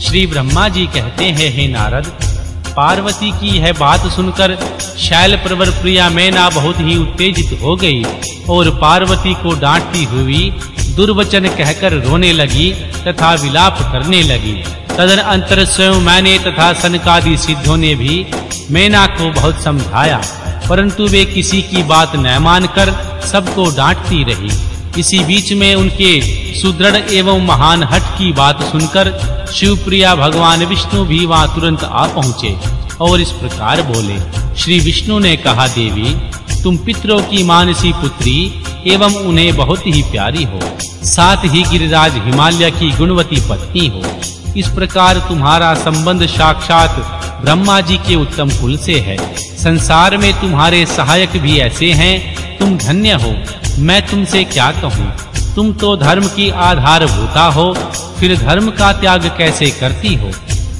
श्री ब्रह्मा जी कहते हैं, हे नारद, पार्वती की यह बात सुनकर शैल प्रवर प्रिया मैना बहुत ही उत्तेजित हो गई और पार्वती को डांटती हुई दुर्वचन कहकर रोने लगी तथा विलाप करने लगी। तदन अंतर स्वयं मैंने तथा सनकादि सिद्धों ने भी मैना को बहुत समझाया, परंतु वे किसी की बात न मानकर सबको डांटती रही। इसी बीच में उनके सुदृढ़ एवं महान हट की बात सुनकर शिवप्रिया भगवान विष्णु भी वहाँ तुरंत आ पहुँचे और इस प्रकार बोले, श्री विष्णु ने कहा, देवी, तुम पितरों की मानसी पुत्री एवं उन्हें बहुत ही प्यारी हो, साथ ही गिरिराज हिमालय की गुणवती पत्नी हो। इस प्रकार तुम्हारा संबंध साक्षात ब्रह्मा जी के उत्तम कुल से है। संसार में तुम्हारे सहायक भी ऐसे हैं, तुम धन्य हो। मैं तुमसे क्या कहूँ? तुम तो धर्म की आधार भूता हो, फिर धर्म का त्याग कैसे करती हो?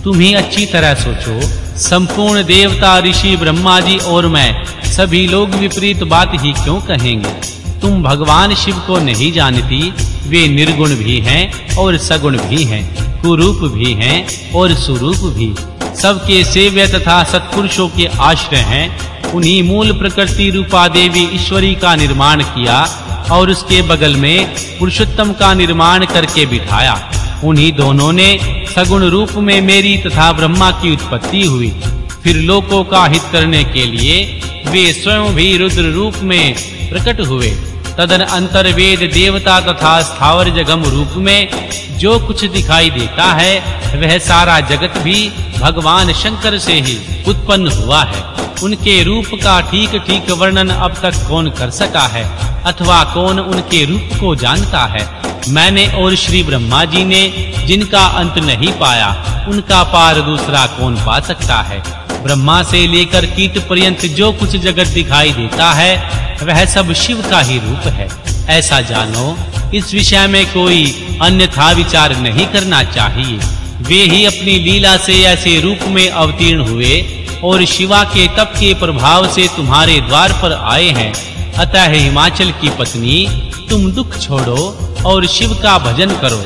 तुम ही अच्छी तरह सोचो। संपूर्ण देवता ऋषि ब्रह्मा जी और मैं, सभी लोग विपरीत बात ही क्यों कहेंगे? तुम भगवान शिव को नहीं जानती, वे निर्गुण भी हैं और सगुण भी हैं, कुरूप भी हैं और सुरूप भी। सबके सेव्य तथा सत्पुरुषों के आश्रय हैं उन्हीं मूल प्रकृति रूपा देवी ईश्वरी का निर्माण किया और उसके बगल में पुरुषोत्तम का निर्माण करके बिठाया। उन्हीं दोनों ने सगुण रूप में मेरी तथा ब्रह्मा की उत्पत्ति हुई। फिर लोकों का हित करने के लिए वे स्वयं भी रुद्र रूप में प्रकट हुए। तदन अंतर वेद देवता तथा स्थावर जगम रूप में जो कुछ दिखाई देता है, वह सारा जगत भी भगवान शंकर से ही उत्पन्न हुआ है। उनके रूप का ठीक ठीक वर्णन अब तक कौन कर सका है? अथवा कौन उनके रूप को जानता है? मैंने और श्री ब्रह्मा जी ने जिनका अंत नहीं पाया, उनका पार दूसरा कौन पा सकता है? ब्रह्मा से लेकर कीट पर्यंत जो कुछ जगत दिखाई देता है, वह सब शिव का ही रूप है। ऐसा जानो, इस विषय में कोई अन्यथा विचार नहीं करना चाहिए। वे ही अपनी लीला से ऐसे रूप में अवतीर्ण हुए और शिवा के तप के प्रभाव से तुम्हारे द्वार पर आए हैं। अतः है हिमाचल की पत्नी, तुम दुख छोड़ो और शिव का भजन करो।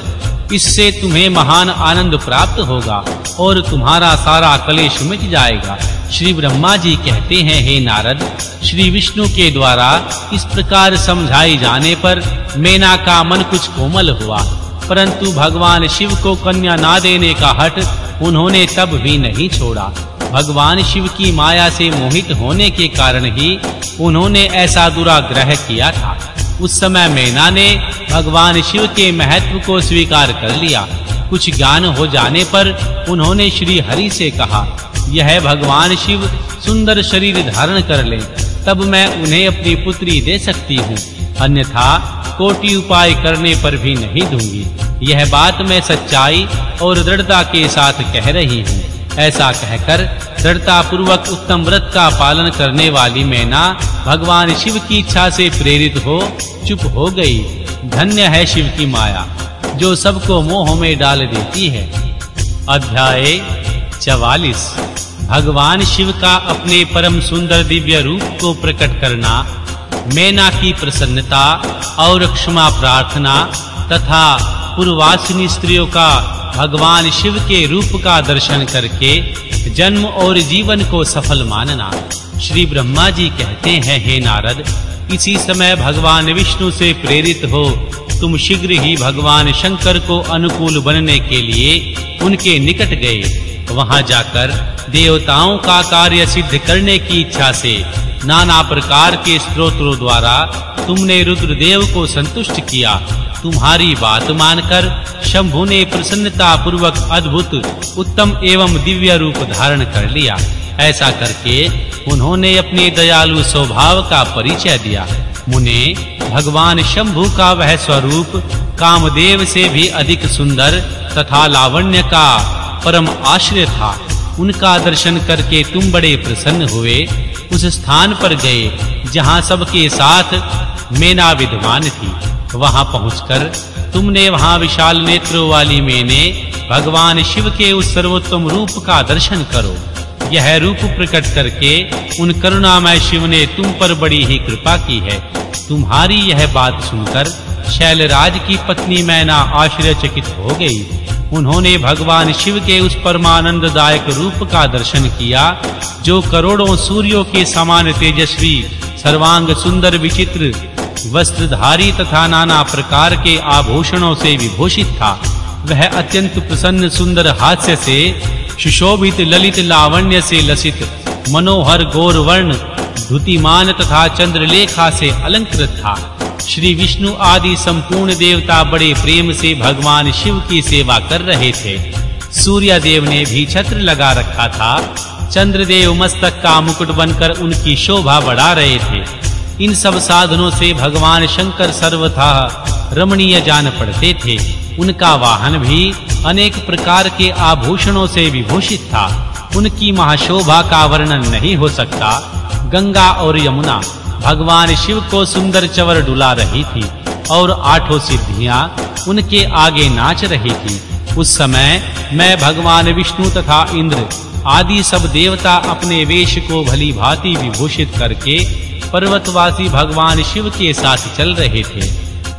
इससे तुम्हें महान आनंद प्राप्त होगा और तुम्हारा सारा कलेश मिट जाएगा। श्री ब्रह्मा जी कहते हैं, हे नारद, श्री विष्णु के द्वारा इस प्रकार समझाई जाने पर मैना का मन कुछ कोमल हुआ। परंतु भगवान शिव को कन्या ना देने का हट उन्होंने तब भी नहीं छोड़ा। भगवान शिव की माया से मोहित होने के कारण ही उन्होंने ऐसा दुराग्रह किया था। उस समय मैना ने भगवान शिव के महत्व को स्वीकार कर लिया। कुछ ज्ञान हो जाने पर उन्होंने श्री हरि से कहा, यह भगवान शिव सुंदर शरीर धारण कर ले, तब मैं उन्हें अपनी पुत्री दे सकती हूँ। अन्यथा कोटि उपाय करने पर भी नहीं दूँगी। यह बात मैं सच्चाई और दृढ़ता के साथ कह रही हूँ। ऐसा कहकर दृढ़ता पूर्वक उत्तम व्रत का पालन करने वाली मैना भगवान शिव की इच्छा से प्रेरित हो, चुप हो गई। धन्य है शिव की माया, जो सबको मोह में डाल देती है। अध्याय 44 भगवान शिव का अपने परम सुंदर दिव्य रूप को प्रकट करना, मैना की प्रसन्नता और क्षमा प्रार्थना तथा पूर्वासिनी स्त्रियों का भगवान शिव के रूप का दर्शन करके जन्म और जीवन को सफल मानना। श्री ब्रह्मा जी कहते हैं, हे नारद, इसी समय भगवान विष्णु से प्रेरित हो। तुम शीघ्र ही भगवान शंकर को अनुकूल बनने के लिए उनके निकट गए। वहाँ जाकर देवताओं का कार्य सिद्ध करने की इच्छा से नाना प्रकार के स्तोत्रों द्वारा तुमने रुद्रदेव को संतुष्ट किया। तुम्हारी बात मानकर शंभु ने प्रसन्नता पूर्वक अद्भुत, उत्तम एवं दिव्य रूप धारण कर लिया। ऐसा करके उन्होंने अपने दयालु स्वभाव का परिचय दिया। मुने, भगवान शंभु का वह स्वरूप कामदेव से भी अधिक सुंदर तथा लावण्य का परम आश्रय था। उनका दर्शन करके तुम बड़े प्रसन्न हुए। उस स्थान पर गए जहाँ सबके साथ मेना विद्वान थी। वहाँ पहुंचकर तुमने वहाँ विशाल नेत्रों वाली मैंने भगवान शिव के उस सर्वोत्तम रूप का दर्शन करो। यह रूप प्रकट करके उन करुणामय शिव ने तुम पर बड़ी ही कृपा की है। तुम्हारी यह बात सुनकर शैलराज की पत्नी मैना आश्चर्यचकित हो गई। उन्होंने भगवान शिव के उस परमानंददायक रूप का दर्शन किया, जो करोड़ों सूर्यों के समान तेजस्वी, सर्वांग सुंदर विचित्र वस्त्रधारी तथा नाना प्रकार के आभूषणों से विभूषित था। वह अत्यंत प्रसन्न सुंदर हास्य से, सुशोभित ललित लावण्य से लसित, मनोहर गौर वर्ण धुतिमान तथा चंद्रलेखा से अलंकृत था। श्री विष्णु आदि संपूर्ण देवता बड़े प्रेम से भगवान शिव की सेवा कर रहे थे। सूर्य देव ने भी छत्र लगा रखा था। चंद्रदेव मस्तक का मुकुट बनकर उनकी शोभा बढ़ा रहे थे। इन सब साधनों से भगवान शंकर सर्वथा रमणीय जान पड़ते थे। उनका वाहन भी अनेक प्रकार के आभूषणों से विभूषित था। उनकी महाशोभा का वर्णन नहीं हो सकता। गंगा और यमुना भगवान शिव को सुंदर चवर डुला रही थी और आठों सिद्धियाँ उनके आगे नाच रही थी। उस समय मैं भगवान विष्णु तथा इंद्र आदि सब देवता अपने वेश को भली भांति विभूषित करके पर्वतवासी भगवान शिव के साथ चल रहे थे।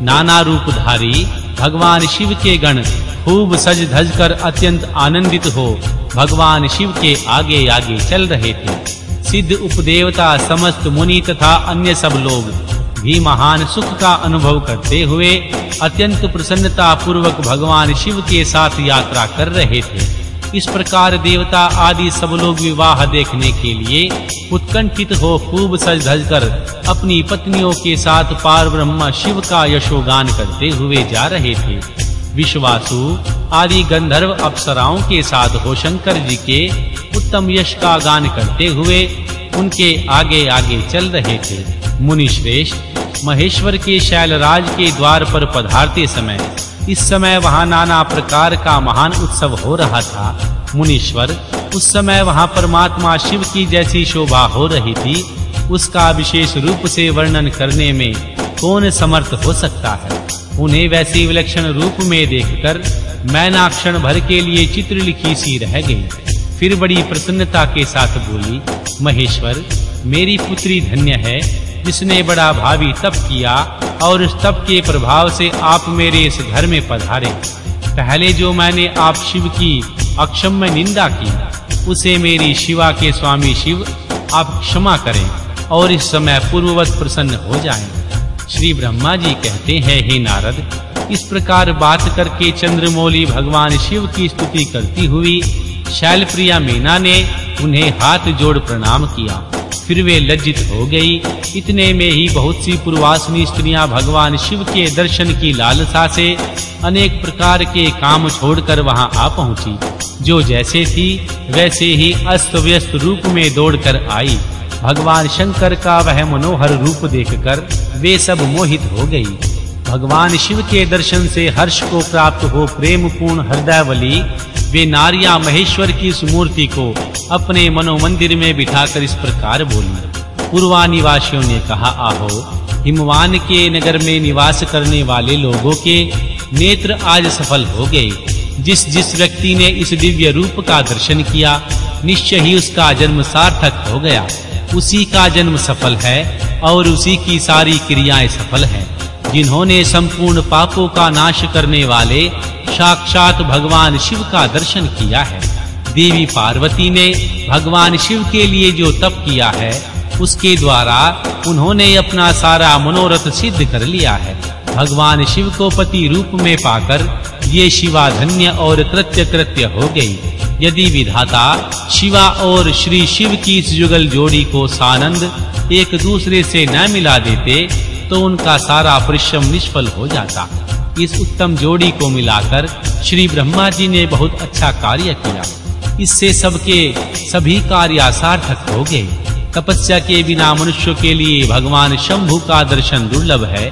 नाना रूपधारी भगवान शिव के गण खूब सज धज कर अत्यंत आनंदित हो भगवान शिव के आगे आगे चल रहे थे। सिद्ध उपदेवता समस्त मुनि तथा अन्य सब लोग भी महान सुख का अनुभव करते हुए अत्यंत प्रसन्नता पूर्वक भगवान शिव के साथ यात्रा कर रहे थे। इस प्रकार देवता आदि सब लोग विवाह देखने के लिए उत्कंठित हो खूब सज धज कर अपनी पत्नियों के साथ पार ब्रह्म शिव का यशोगान करते हुए जा रहे थे। विश्वासु आदि गंधर्व अप्सराओं के साथ हो शंकर जी के उत्तम यश का गान करते हुए उनके आगे आगे चल रहे थे। मुनि श्रेष्ठ महेश्वर के शैलराज के द्वार पर पधारते समय इस समय वहाँ नाना प्रकार का महान उत्सव हो रहा था। मुनीश्वर, उस समय वहाँ परमात्मा शिव की जैसी शोभा हो रही थी। उसका विशेष रूप से वर्णन करने में कौन समर्थ हो सकता है? उन्हें वैसी विलक्षण रूप में देखकर मैं नाक्षण भर के लिए चित्र लिखी सी रह गई। फिर बड़ी प्रसन्नता के साथ बोली, महेश्वर, मेरी पुत्री धन्य है जिसने बड़ा भावी तप किया और उस तप के प्रभाव से आप मेरे इस घर में पधारे। पहले जो मैंने आप शिव की अक्षम्य निंदा की, उसे मेरी शिवा के स्वामी शिव आप क्षमा करें और इस समय पूर्ववत प्रसन्न हो जाएँ। श्री ब्रह्मा जी कहते हैं, हे नारद, इस प्रकार बात करके चंद्रमौली भगवान शिव की स्तुति करती हुई शैलप्रिया मीना ने उन्हें हाथ जोड़ प्रणाम किया। फिर वे लज्जित हो गई। इतने में ही बहुत सी पूर्वासिनी स्त्रियाँ भगवान शिव के दर्शन की लालसा से अनेक प्रकार के काम छोड़कर वहाँ आ पहुँची। जो जैसे थी, वैसे ही अस्त व्यस्त रूप में दौड़कर आई। भगवान शंकर का वह मनोहर रूप देखकर वे सब मोहित हो गई। भगवान शिव के दर्शन से हर्ष को प्राप्त हो प्रेम पूर्ण हृदयवली, वे नारियाँ महेश्वर की इस मूर्ति को अपने मनोमंदिर में बिठाकर इस प्रकार बोली। पूर्वा निवासियों ने कहा, आहो, हिमवान के नगर में निवास करने वाले लोगों के नेत्र आज सफल हो गए। जिस जिस व्यक्ति ने इस दिव्य रूप का दर्शन किया, निश्चय ही उसका जन्म सार्थक हो गया। उसी का जन्म सफल है और उसी की सारी क्रियाएँ सफल हैं। जिन्होंने संपूर्ण पापों का नाश करने वाले साक्षात भगवान शिव का दर्शन किया है। देवी पार्वती ने भगवान शिव के लिए जो तप किया है, उसके द्वारा उन्होंने अपना सारा मनोरथ सिद्ध कर लिया है। भगवान शिव को पति रूप में पाकर ये शिवा धन्य और कृत्य कृत्य हो गई। यदि विधाता शिवा और श्री शिव की इस जुगल जोड़ी को सानंद एक दूसरे से न मिला देते तो उनका सारा परिश्रम निष्फल हो जाता। इस उत्तम जोड़ी को मिलाकर श्री ब्रह्मा जी ने बहुत अच्छा कार्य किया। इससे सबके सभी कार्य सार्थक हो गए। तपस्या के बिना मनुष्य के लिए भगवान शंभु का दर्शन दुर्लभ है।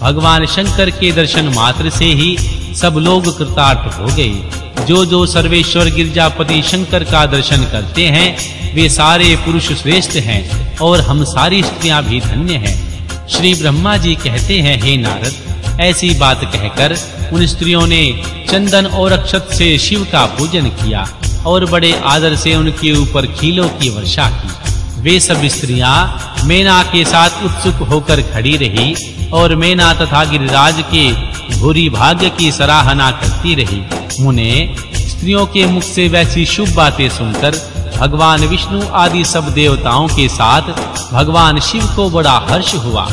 भगवान शंकर के दर्शन मात्र से ही सब लोग कृतार्थ हो गए। जो जो सर्वेश्वर गिरजापति शंकर का दर्शन करते हैं, वे सारे पुरुष श्रेष्ठ हैं और हम सारी स्त्रियाँ भी धन्य हैं। श्री ब्रह्मा जी कहते हैं, हे नारद, ऐसी बात कहकर उन स्त्रियों ने चंदन और अक्षत से शिव का पूजन किया और बड़े आदर से उनके ऊपर खीलों की वर्षा की। वे सब स्त्रियाँ मेना के साथ उत्सुक होकर खड़ी रही और मेना तथा गिरिराज के भूरी भाग्य की सराहना करती रही। मुने, स्त्रियों के मुख से वैसी शुभ बातें सुनकर भगवान विष्णु आदि सब देवताओं के साथ भगवान शिव को बड़ा हर्ष हुआ।